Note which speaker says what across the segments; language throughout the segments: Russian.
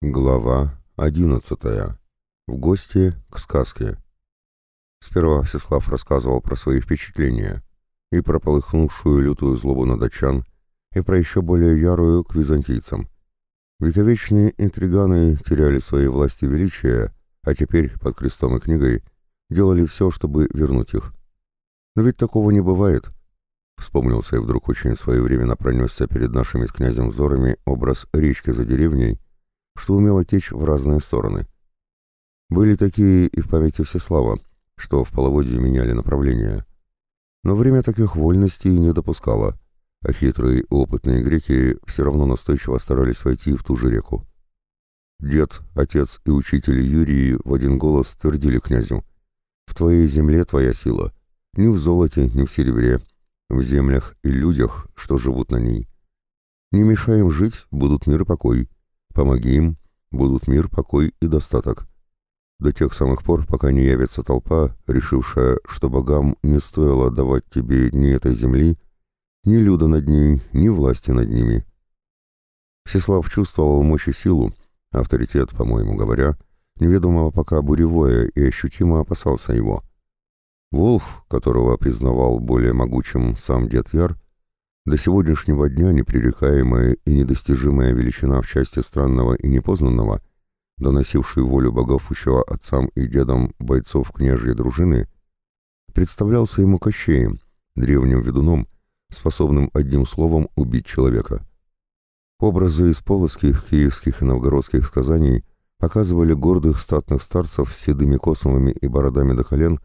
Speaker 1: Глава одиннадцатая. В гости к сказке. Сперва Всеслав рассказывал про свои впечатления, и про полыхнувшую лютую злобу на датчан, и про еще более ярую к византийцам. Вековечные интриганы теряли свои власти и величия, а теперь, под крестом и книгой, делали все, чтобы вернуть их. Но ведь такого не бывает. Вспомнился и вдруг очень своевременно пронесся перед нашими с князем взорами образ речки за деревней, что умело течь в разные стороны. Были такие и в памяти Всеслава, что в половодье меняли направление. Но время таких вольностей не допускало, а хитрые и опытные греки все равно настойчиво старались войти в ту же реку. Дед, отец и учитель Юрий в один голос твердили князю, «В твоей земле твоя сила, ни в золоте, ни в серебре, в землях и людях, что живут на ней. Не мешаем жить, будут мир и покой, Помоги им, будут мир, покой и достаток. До тех самых пор, пока не явится толпа, решившая, что богам не стоило давать тебе ни этой земли, ни люда над ней, ни власти над ними. Всеслав чувствовал мощь и силу, авторитет, по-моему говоря, неведомого пока буревое и ощутимо опасался его. Волф, которого признавал более могучим сам дед Яр, до сегодняшнего дня непререкаемая и недостижимая величина в части странного и непознанного, доносивший волю богов еще отцам и дедам бойцов княжьей дружины, представлялся ему Кощеем, древним ведуном, способным одним словом убить человека. Образы из полоских, киевских и новгородских сказаний показывали гордых статных старцев с седыми космами и бородами до колен,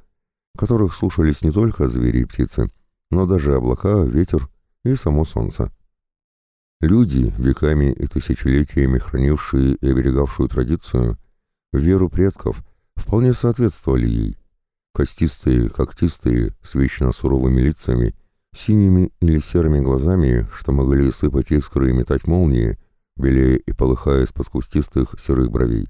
Speaker 1: которых слушались не только звери и птицы, но даже облака, ветер и само солнце. Люди, веками и тысячелетиями хранившие и оберегавшую традицию, веру предков, вполне соответствовали ей. Костистые, когтистые, с вечно суровыми лицами, синими или серыми глазами, что могли сыпать искры и метать молнии, белее и полыхая из-под кустистых серых бровей.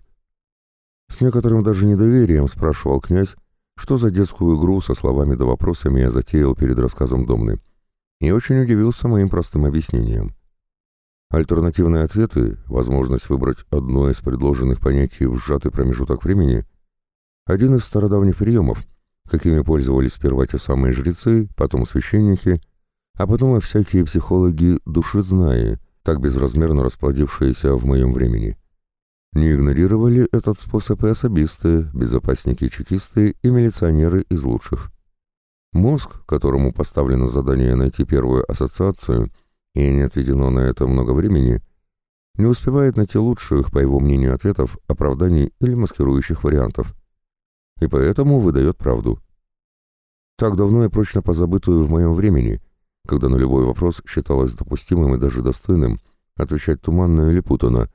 Speaker 1: С некоторым даже недоверием спрашивал князь, что за детскую игру со словами да вопросами я затеял перед рассказом Домны и очень удивился моим простым объяснением. Альтернативные ответы, возможность выбрать одно из предложенных понятий в сжатый промежуток времени, один из стародавних приемов, какими пользовались сперва те самые жрецы, потом священники, а потом и всякие психологи душезнаи, так безразмерно расплодившиеся в моем времени. Не игнорировали этот способ и особисты, безопасники-чекисты и милиционеры из лучших. Мозг, которому поставлено задание найти первую ассоциацию, и не отведено на это много времени, не успевает найти лучших, по его мнению, ответов, оправданий или маскирующих вариантов. И поэтому выдает правду. Так давно и прочно позабытую в моем времени, когда на любой вопрос считалось допустимым и даже достойным отвечать туманно или путано,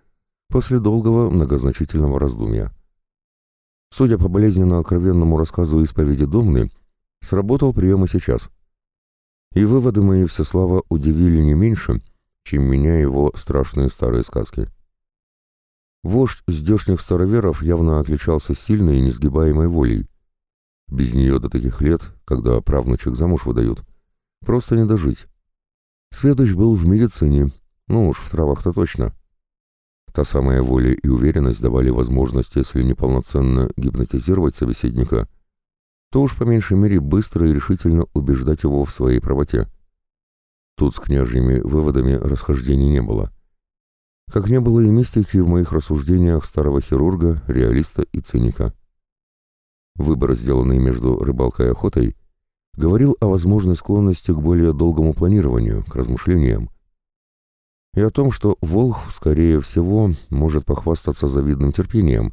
Speaker 1: после долгого многозначительного раздумья. Судя по болезненно откровенному рассказу исповеди Домны, Сработал прием и сейчас. И выводы мои Всеслава удивили не меньше, чем меня его страшные старые сказки. Вождь здешних староверов явно отличался сильной и несгибаемой волей. Без нее до таких лет, когда правнучек замуж выдают, просто не дожить. Сведущ был в медицине, ну уж в травах-то точно. Та самая воля и уверенность давали возможность, если неполноценно гипнотизировать собеседника, то уж по меньшей мере быстро и решительно убеждать его в своей правоте. Тут с княжьими выводами расхождений не было. Как не было и мистики в моих рассуждениях старого хирурга, реалиста и циника. Выбор, сделанный между рыбалкой и охотой, говорил о возможной склонности к более долгому планированию, к размышлениям, и о том, что Волх, скорее всего, может похвастаться завидным терпением,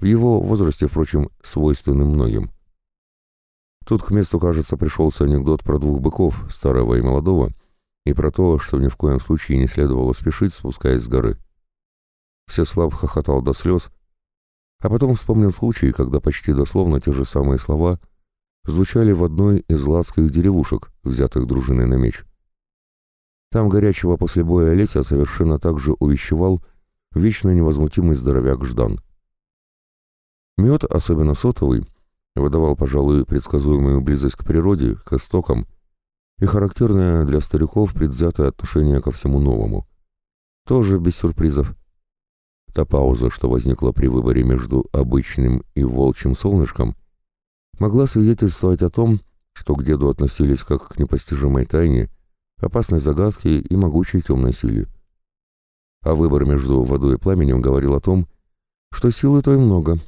Speaker 1: в его возрасте, впрочем, свойственным многим. Тут к месту, кажется, пришелся анекдот про двух быков, старого и молодого, и про то, что ни в коем случае не следовало спешить, спускаясь с горы. Всеслав хохотал до слез, а потом вспомнил случай, когда почти дословно те же самые слова звучали в одной из ладских деревушек, взятых дружиной на меч. Там горячего после боя Олеся совершенно так же увещевал вечно невозмутимый здоровяк Ждан. Мед, особенно сотовый, выдавал, пожалуй, предсказуемую близость к природе, к истокам и характерное для стариков предвзятое отношение ко всему новому. Тоже без сюрпризов. Та пауза, что возникла при выборе между обычным и волчьим солнышком, могла свидетельствовать о том, что к деду относились как к непостижимой тайне, опасной загадке и могучей темной силе. А выбор между водой и пламенем говорил о том, что силы той много,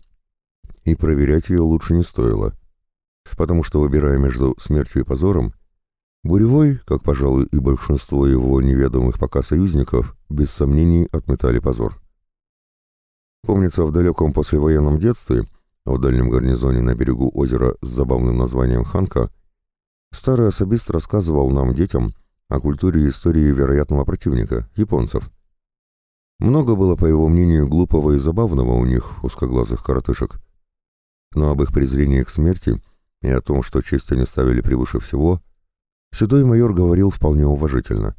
Speaker 1: и проверять ее лучше не стоило, потому что, выбирая между смертью и позором, Буревой, как, пожалуй, и большинство его неведомых пока союзников, без сомнений отметали позор. Помнится, в далеком послевоенном детстве, в дальнем гарнизоне на берегу озера с забавным названием Ханка, старый особист рассказывал нам, детям, о культуре и истории вероятного противника, японцев. Много было, по его мнению, глупого и забавного у них, узкоглазых коротышек. Но об их презрении к смерти и о том, что честь они ставили превыше всего, седой майор говорил вполне уважительно.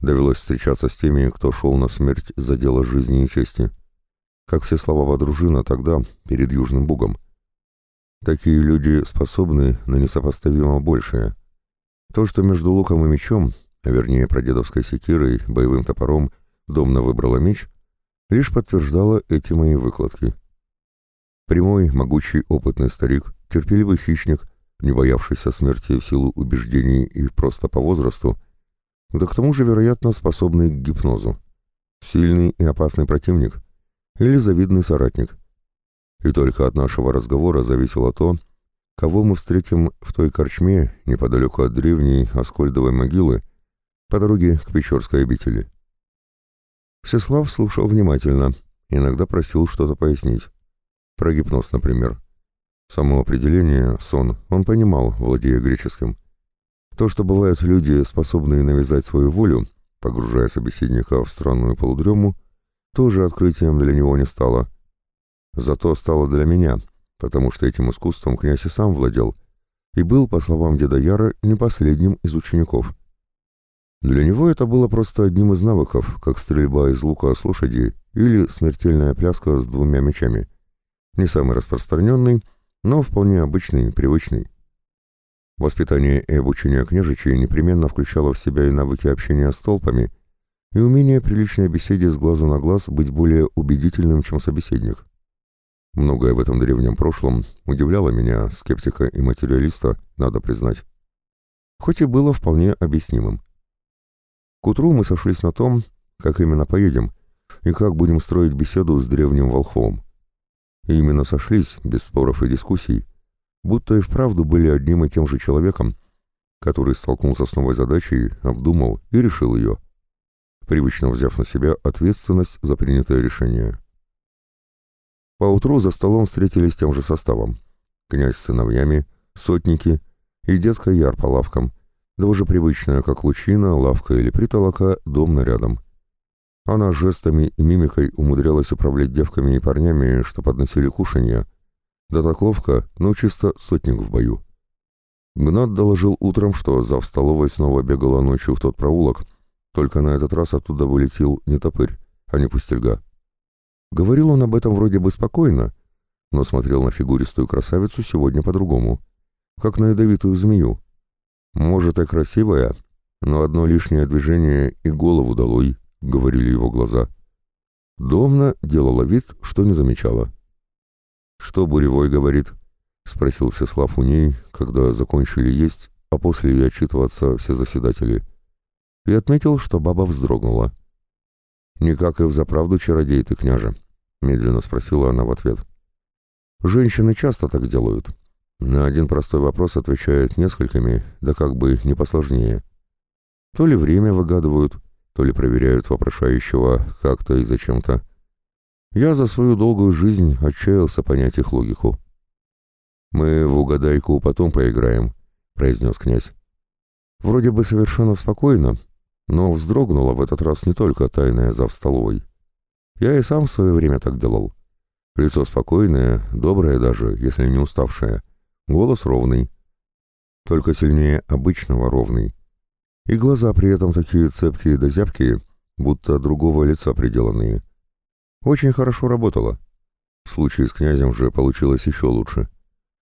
Speaker 1: Довелось встречаться с теми, кто шел на смерть за дело жизни и чести как все слова дружина тогда, перед Южным Бугом. Такие люди способны на несопоставимо большее. То, что между луком и мечом, а вернее прадедовской секирой, боевым топором, Домна выбрала меч, лишь подтверждало эти мои выкладки. Прямой, могучий, опытный старик, терпеливый хищник, не боявшийся смерти в силу убеждений и просто по возрасту, да к тому же, вероятно, способный к гипнозу. Сильный и опасный противник — или завидный соратник. И только от нашего разговора зависело то, кого мы встретим в той корчме неподалеку от древней Аскольдовой могилы по дороге к Печорской обители. Всеслав слушал внимательно, иногда просил что-то пояснить. Про гипноз, например. Само определение «сон» он понимал, владея греческим. То, что бывают люди, способные навязать свою волю, погружая собеседника в странную полудрему, тоже открытием для него не стало. Зато стало для меня, потому что этим искусством князь и сам владел, и был, по словам деда Яра, не последним из учеников. Для него это было просто одним из навыков, как стрельба из лука с лошади или смертельная пляска с двумя мечами. Не самый распространенный, но вполне обычный, привычный. Воспитание и обучение княжичей непременно включало в себя и навыки общения с толпами, и умение при личной беседе с глазу на глаз быть более убедительным, чем собеседник. Многое в этом древнем прошлом удивляло меня, скептика и материалиста, надо признать. Хоть и было вполне объяснимым. К утру мы сошлись на том, как именно поедем, и как будем строить беседу с древним Волховым. И именно сошлись, без споров и дискуссий, будто и вправду были одним и тем же человеком, который столкнулся с новой задачей, обдумал и решил ее — привычно взяв на себя ответственность за принятое решение. Поутру за столом встретились тем же составом. Князь с сыновьями, сотники и детка Яр по лавкам, да уже привычная, как лучина, лавка или притолока, дом нарядом. Она жестами и мимикой умудрялась управлять девками и парнями, что подносили кушанья. Да так ловко, но чисто сотник в бою. Гнат доложил утром, что зав столовой снова бегала ночью в тот проулок, только на этот раз оттуда вылетел не топырь, а не пустельга. Говорил он об этом вроде бы спокойно, но смотрел на фигуристую красавицу сегодня по-другому, как на ядовитую змею. Может, и красивая, но одно лишнее движение и голову долой, — говорили его глаза. Домна делала вид, что не замечала. «Что Буревой говорит?» — спросил Всеслав у ней, когда закончили есть, а после и отчитываться все заседатели и отметил, что баба вздрогнула. «Никак и взаправду чародей ты, княже?» — медленно спросила она в ответ. «Женщины часто так делают. На один простой вопрос отвечают несколькими, да как бы не посложнее. То ли время выгадывают, то ли проверяют вопрошающего как-то и зачем-то. Я за свою долгую жизнь отчаялся понять их логику». «Мы в угадайку потом поиграем», — произнес князь. Вроде бы совершенно спокойно, но вздрогнула в этот раз не только тайная зав столовой. Я и сам в свое время так делал. Лицо спокойное, доброе даже, если не уставшее. Голос ровный. Только сильнее обычного ровный. И глаза при этом такие цепкие да зябкие, будто другого лица приделанные. Очень хорошо работало. В случае с князем же получилось еще лучше.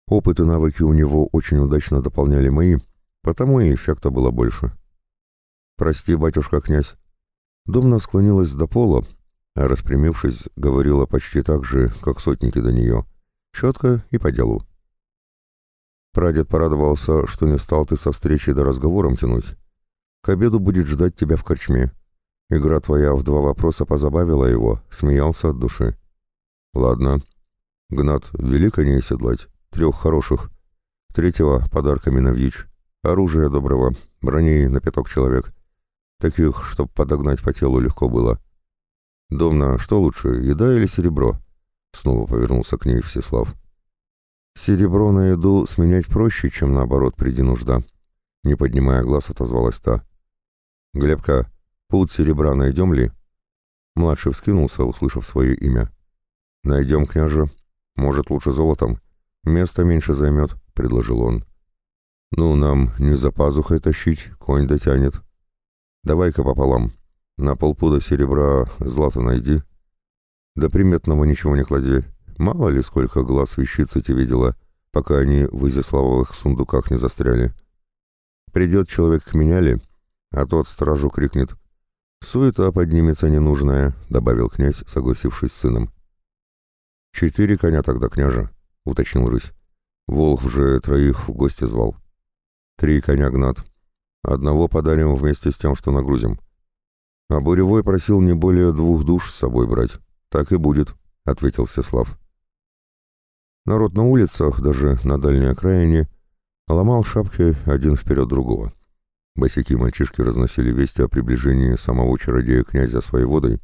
Speaker 1: Опыт и навыки у него очень удачно дополняли мои, потому и эффекта было больше. «Прости, батюшка-князь». Домна склонилась до пола, а распрямившись, говорила почти так же, как сотники до нее, четко и по делу. Прадед порадовался, что не стал ты со встречи до разговором тянуть. К обеду будет ждать тебя в корчме. Игра твоя в два вопроса позабавила его, смеялся от души. Ладно. Гнат, вели коней седлать, трех хороших. Третьего подарками навьючь. Оружие доброго, броней на пяток человек. Таких, чтоб подогнать по телу легко было. Домна, что лучше, еда или серебро? Снова повернулся к ней Всеслав. Серебро на еду сменять проще, чем наоборот приди нужда. Не поднимая глаз, отозвалась та. Глебка, путь серебра найдем ли? Младший вскинулся, услышав свое имя. Найдем, княже. Может, лучше золотом. Место меньше займет, предложил он. Ну, нам не за пазухой тащить, конь дотянет. Давай-ка пополам. На полпуда серебра злато найди. Да приметного ничего не клади. Мало ли сколько глаз вещицы тебе видела, пока они в изяславовых сундуках не застряли. Придет человек к меняли, а тот стражу крикнет. «Суета поднимется ненужная», — добавил князь, согласившись с сыном. «Четыре коня тогда, княже», — уточнил рысь. «Волх же троих в гости звал». «Три коня гнат. Одного подарим вместе с тем, что нагрузим». «А Буревой просил не более двух душ с собой брать. Так и будет», — ответил Всеслав. Народ на улицах, даже на дальней окраине, ломал шапки один вперед другого. Босяки мальчишки разносили вести о приближении самого чародея князя своей водой.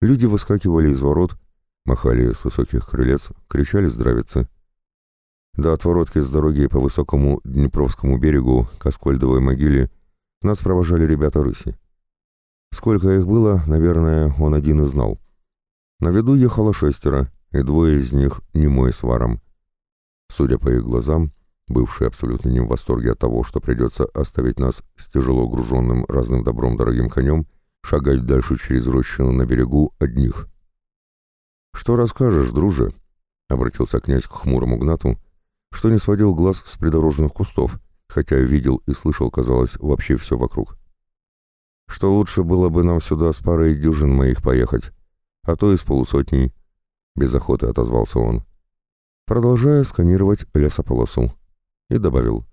Speaker 1: Люди выскакивали из ворот, махали с высоких крылец, кричали здравицы. До отворотки с дороги по высокому Днепровскому берегу к Аскольдовой могиле нас провожали ребята рыси. Сколько их было, наверное, он один и знал. На виду ехало шестеро, и двое из них немой с варом. Судя по их глазам, бывший абсолютно не в восторге от того, что придется оставить нас с тяжело груженным разным добром дорогим конем, шагать дальше через рощину на берегу одних. «Что расскажешь, друже?» — обратился князь к хмурому Гнату, что не сводил глаз с придорожных кустов, хотя видел и слышал, казалось, вообще все вокруг. «Что лучше было бы нам сюда с парой дюжин моих поехать, а то и с полусотней», — без охоты отозвался он, продолжая сканировать лесополосу и добавил.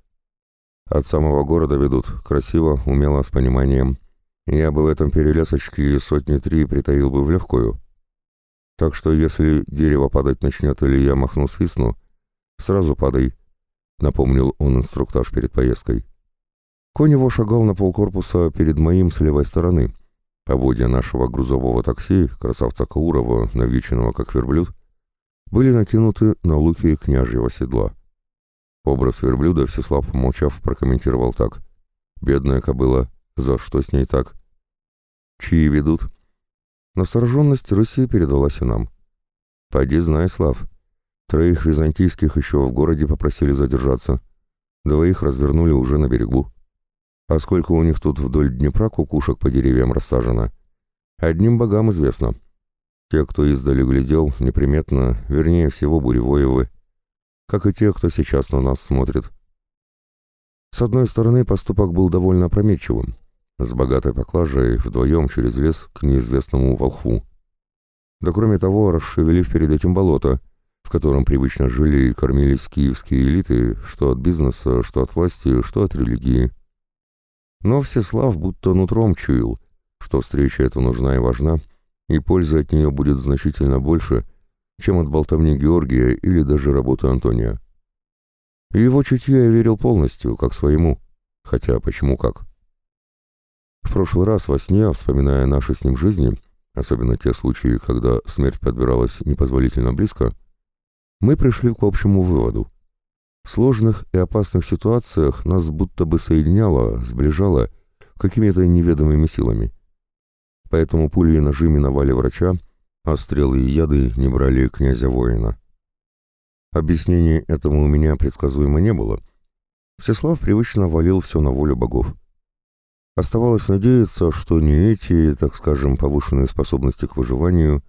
Speaker 1: «От самого города ведут, красиво, умело, с пониманием. Я бы в этом перелесочке сотни три притаил бы в легкую. Так что если дерево падать начнет или я махну свистну, сразу падай», — напомнил он инструктаж перед поездкой. Конь его шагал на полкорпуса перед моим с левой стороны. Поводья нашего грузового такси, красавца Каурова, навьюченного как верблюд, были накинуты на луки княжьего седла. Образ верблюда Всеслав, помолчав, прокомментировал так. «Бедная кобыла, за что с ней так?» «Чьи ведут?» Настороженность Руси передалась и нам. «Пойди знай, Слав. Троих византийских еще в городе попросили задержаться. Двоих развернули уже на берегу. А сколько у них тут вдоль Днепра кукушек по деревьям рассажено? Одним богам известно. Те, кто издали глядел, неприметно, вернее всего буревоевы, как и те, кто сейчас на нас смотрит. С одной стороны, поступок был довольно опрометчивым, с богатой поклажей вдвоем через лес к неизвестному волхву. Да кроме того, расшевелив перед этим болото, в котором привычно жили и кормились киевские элиты, что от бизнеса, что от власти, что от религии. Но Всеслав будто нутром чуял, что встреча эта нужна и важна, и польза от нее будет значительно больше, чем от болтовни Георгия или даже работы Антония. Его чутье я верил полностью, как своему, хотя почему как. В прошлый раз во сне, вспоминая наши с ним жизни, особенно те случаи, когда смерть подбиралась непозволительно близко, мы пришли к общему выводу. В сложных и опасных ситуациях нас будто бы соединяло, сближало какими-то неведомыми силами. Поэтому пули и ножи миновали врача, а стрелы и яды не брали князя-воина. Объяснений этому у меня предсказуемо не было. Всеслав привычно валил все на волю богов. Оставалось надеяться, что ни эти, так скажем, повышенные способности к выживанию,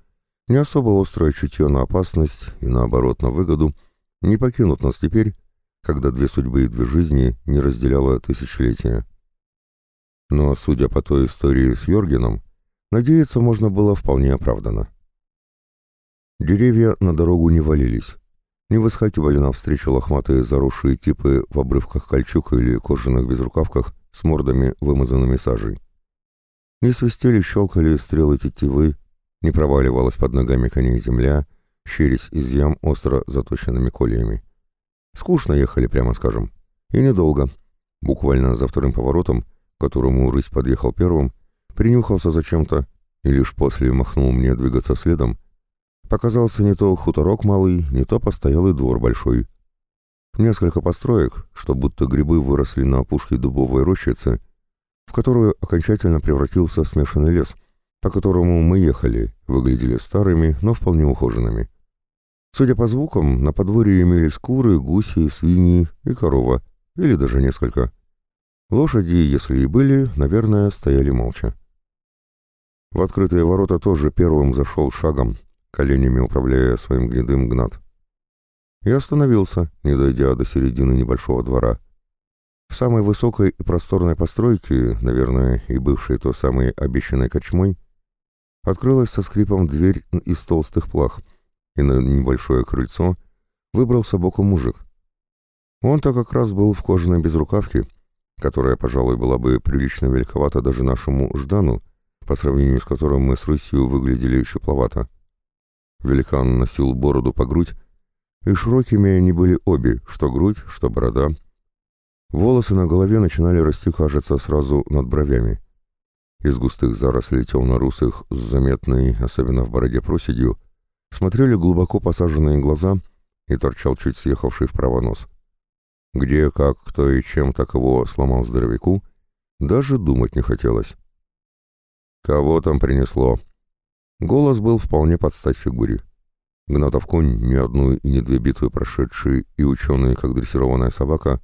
Speaker 1: ни особо острое чутье на опасность и, наоборот, на выгоду не покинут нас теперь, когда две судьбы и две жизни не разделяло тысячелетия. Но, судя по той истории с Йоргеном, надеяться можно было вполне оправданно. Деревья на дорогу не валились, не выскакивали навстречу лохматые заросшие типы в обрывках кольчуг или кожаных безрукавках с мордами, вымазанными сажей. Не свистели, щелкали стрелы тетивы, не проваливалась под ногами коней земля, щерясь из ям остро заточенными кольями. Скучно ехали, прямо скажем. И недолго. Буквально за вторым поворотом, к которому рысь подъехал первым, принюхался зачем-то и лишь после махнул мне двигаться следом, показался не то хуторок малый, не то постоялый двор большой. Несколько построек, что будто грибы выросли на опушке дубовой рощицы, в которую окончательно превратился смешанный лес, по которому мы ехали, выглядели старыми, но вполне ухоженными. Судя по звукам, на подворье имелись куры, гуси, свиньи и корова, или даже несколько. Лошади, если и были, наверное, стояли молча. В открытые ворота тоже первым зашел шагом, коленями управляя своим гнедым гнат. И остановился, не дойдя до середины небольшого двора. В самой высокой и просторной постройке, наверное, и бывшей той самой обещанной кочмой, открылась со скрипом дверь из толстых плах, и на небольшое крыльцо выбрался боком мужик. Он-то как раз был в кожаной безрукавке, которая, пожалуй, была бы прилично великовата даже нашему Ждану, по сравнению с которым мы с Русью выглядели щупловато. Великан носил бороду по грудь, и широкими они были обе, что грудь, что борода. Волосы на голове начинали расти, кажется, сразу над бровями. Из густых зарослей темно-русых, с заметной, особенно в бороде проседью, смотрели глубоко посаженные глаза и торчал чуть съехавший вправо нос. Где, как, кто и чем так его сломал здоровяку, даже думать не хотелось. «Кого там принесло?» Голос был вполне под стать фигуре. Гнатов конь, ни одну и не две битвы прошедший и ученый, как дрессированная собака,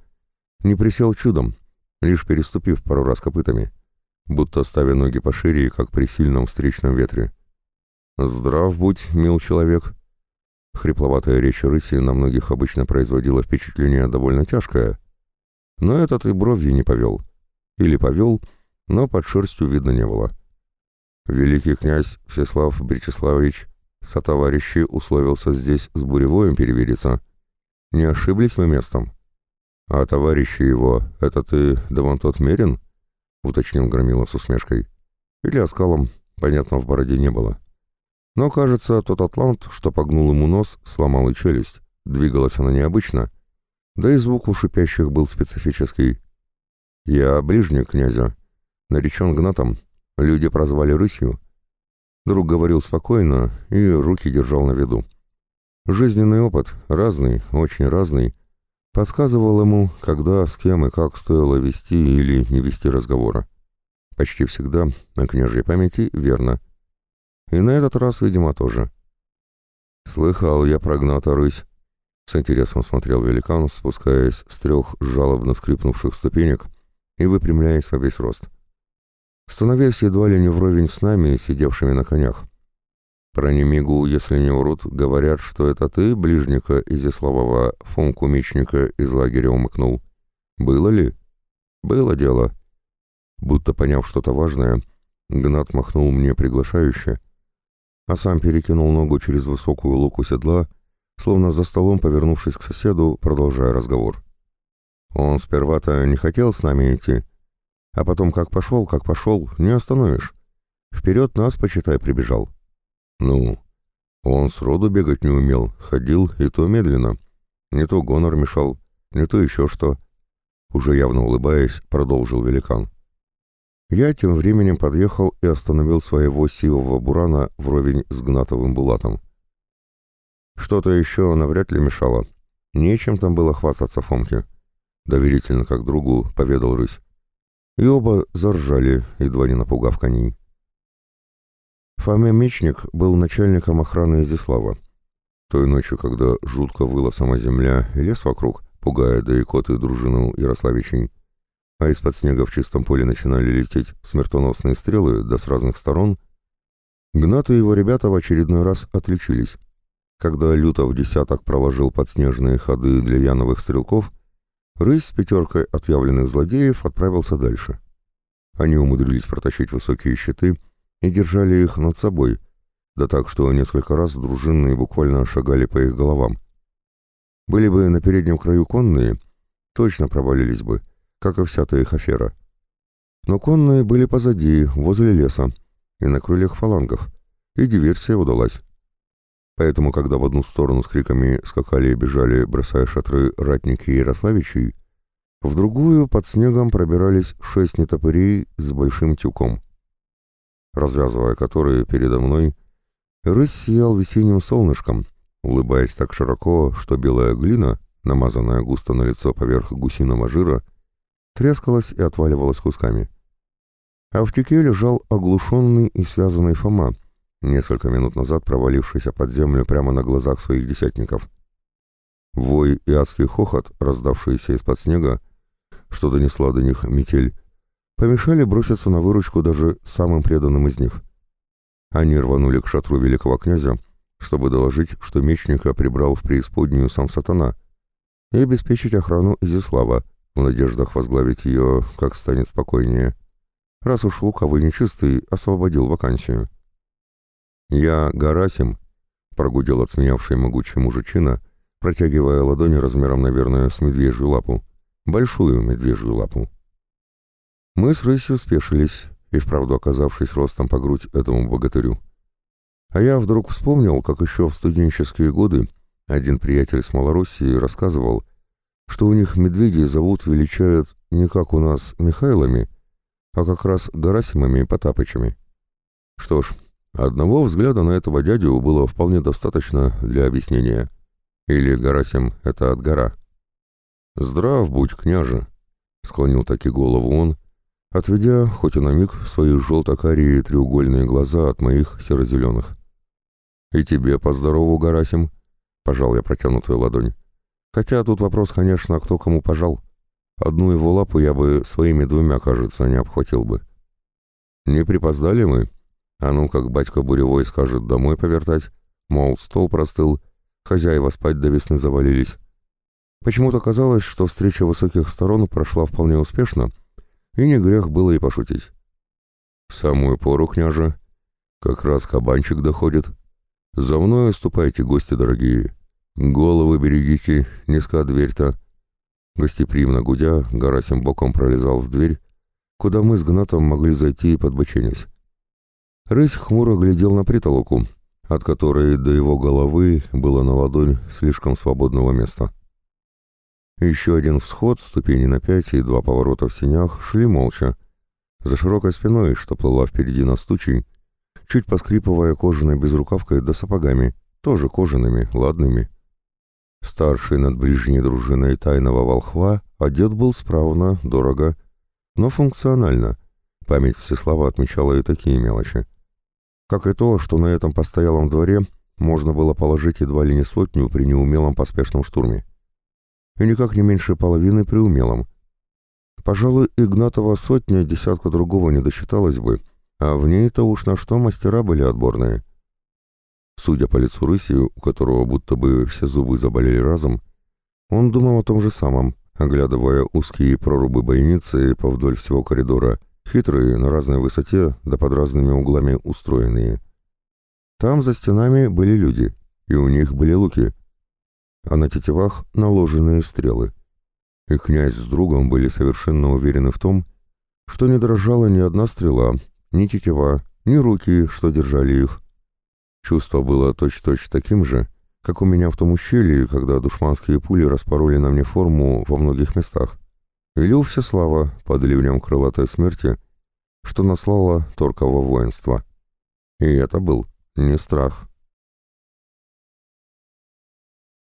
Speaker 1: не присел чудом, лишь переступив пару раз копытами, будто ставя ноги пошире, как при сильном встречном ветре. «Здрав будь, мил человек!» Хрипловатая речь рыси на многих обычно производила впечатление довольно тяжкое, но этот и бровью не повел. Или повел, но под шерстью видно не было. Великий князь Всеслав Бречеславович сотоварищи условился здесь с Буревоем перевидеться. Не ошиблись мы местом? А товарищи его, это ты, да вон тот Мерин? Уточнил Громила с усмешкой. Или оскалом, понятно, в бороде не было. Но, кажется, тот атлант, что погнул ему нос, сломал и челюсть. Двигалась она необычно. Да и звук у шипящих был специфический. «Я ближний князя. Наречен Гнатом, Люди прозвали рысью. Друг говорил спокойно и руки держал на виду. Жизненный опыт, разный, очень разный, подсказывал ему, когда, с кем и как стоило вести или не вести разговора. Почти всегда, на княжьей памяти, верно. И на этот раз, видимо, тоже. «Слыхал я про гната рысь», — с интересом смотрел великан, спускаясь с трех жалобно скрипнувших ступенек и выпрямляясь во весь рост становясь едва ли не вровень с нами, сидевшими на конях. Про Немигу, если не врут, говорят, что это ты, ближника Изяславова, Фомку Мечника из лагеря умыкнул. Было ли? Было дело. Будто поняв что-то важное, Гнат махнул мне приглашающе, а сам перекинул ногу через высокую луку седла, словно за столом повернувшись к соседу, продолжая разговор. Он сперва-то не хотел с нами идти, а потом как пошел, как пошел, не остановишь. Вперед нас, почитай, прибежал. Ну, он сроду бегать не умел, ходил и то медленно. Не то гонор мешал, не то еще что. Уже явно улыбаясь, продолжил великан. Я тем временем подъехал и остановил своего сивого бурана вровень с гнатовым булатом. Что-то еще навряд ли мешало. Нечем там было хвастаться Фомке. Доверительно, как другу, поведал рысь и оба заржали, едва не напугав коней. Фома Мечник был начальником охраны Изяслава. Той ночью, когда жутко выла сама земля и лес вокруг, пугая да и коты дружину Ярославичей, а из-под снега в чистом поле начинали лететь смертоносные стрелы, да с разных сторон, Гнат и его ребята в очередной раз отличились. Когда Лютов десяток проложил подснежные ходы для яновых стрелков, Рысь с пятеркой отъявленных злодеев отправился дальше. Они умудрились протащить высокие щиты и держали их над собой, да так, что несколько раз дружинные буквально шагали по их головам. Были бы на переднем краю конные, точно провалились бы, как и вся та их афера. Но конные были позади, возле леса, и на крыльях-фалангах, и диверсия удалась. Поэтому, когда в одну сторону с криками скакали и бежали, бросая шатры ратники Ярославичей, в другую под снегом пробирались шесть нетопырей с большим тюком. Развязывая которые передо мной, рысь сиял весенним солнышком, улыбаясь так широко, что белая глина, намазанная густо на лицо поверх гусиного жира, трескалась и отваливалась кусками. А в тюке лежал оглушенный и связанный Фома, несколько минут назад провалившийся под землю прямо на глазах своих десятников. Вой и адский хохот, раздавшиеся из-под снега, что донесла до них метель, помешали броситься на выручку даже самым преданным из них. Они рванули к шатру великого князя, чтобы доложить, что мечника прибрал в преисподнюю сам сатана, и обеспечить охрану Изислава, в надеждах возглавить ее, как станет спокойнее, раз уж луковый нечистый освободил вакансию. «Я Гарасим», — прогудел отсмеявший могучий мужичина, протягивая ладони размером, наверное, с медвежью лапу. Большую медвежью лапу. Мы с рысью спешились, и вправду оказавшись ростом по грудь этому богатырю. А я вдруг вспомнил, как еще в студенческие годы один приятель с Малороссии рассказывал, что у них медведей зовут, величают не как у нас Михайлами, а как раз Гарасимами и Потапычами. Что ж, Одного взгляда на этого дядю было вполне достаточно для объяснения. Или Гарасим — это от гора. «Здрав будь, княже!» — склонил таки голову он, отведя, хоть и на миг, свои желто-карие треугольные глаза от моих серо-зеленых. «И тебе поздорову, Гарасим!» — пожал я протянутую ладонь. «Хотя тут вопрос, конечно, кто кому пожал. Одну его лапу я бы своими двумя, кажется, не обхватил бы». «Не припоздали мы?» А ну, как батька Буревой скажет домой повертать, мол, стол простыл, хозяева спать до весны завалились. Почему-то казалось, что встреча высоких сторон прошла вполне успешно, и не грех было и пошутить. В самую пору, княже, как раз кабанчик доходит. За мной ступайте, гости дорогие. Головы берегите, низка дверь-то. Гостеприимно гудя, Гарасим боком пролезал в дверь, куда мы с Гнатом могли зайти и подбоченясь. Рысь хмуро глядел на притолоку, от которой до его головы было на ладонь слишком свободного места. Еще один всход, ступени на пять и два поворота в синях шли молча, за широкой спиной, что плыла впереди нас тучей, чуть поскрипывая кожаной безрукавкой да сапогами, тоже кожаными, ладными. Старший над ближней дружиной тайного волхва одет был справно, дорого, но функционально. Память Всеслава отмечала и такие мелочи как и то, что на этом постоялом дворе можно было положить едва ли не сотню при неумелом поспешном штурме. И никак не меньше половины при умелом. Пожалуй, Игнатова сотня десятка другого не досчиталась бы, а в ней-то уж на что мастера были отборные. Судя по лицу рыси, у которого будто бы все зубы заболели разом, он думал о том же самом, оглядывая узкие прорубы бойницы повдоль всего коридора — хитрые, на разной высоте, да под разными углами устроенные. Там за стенами были люди, и у них были луки, а на тетивах наложенные стрелы. И князь с другом были совершенно уверены в том, что не дрожала ни одна стрела, ни тетива, ни руки, что держали их. Чувство было точь-точь таким же, как у меня в том ущелье, когда душманские пули распороли на мне форму во многих местах. Или у Всеслава под ливнем крылатой смерти, что наслало торкового воинства. И это был не страх,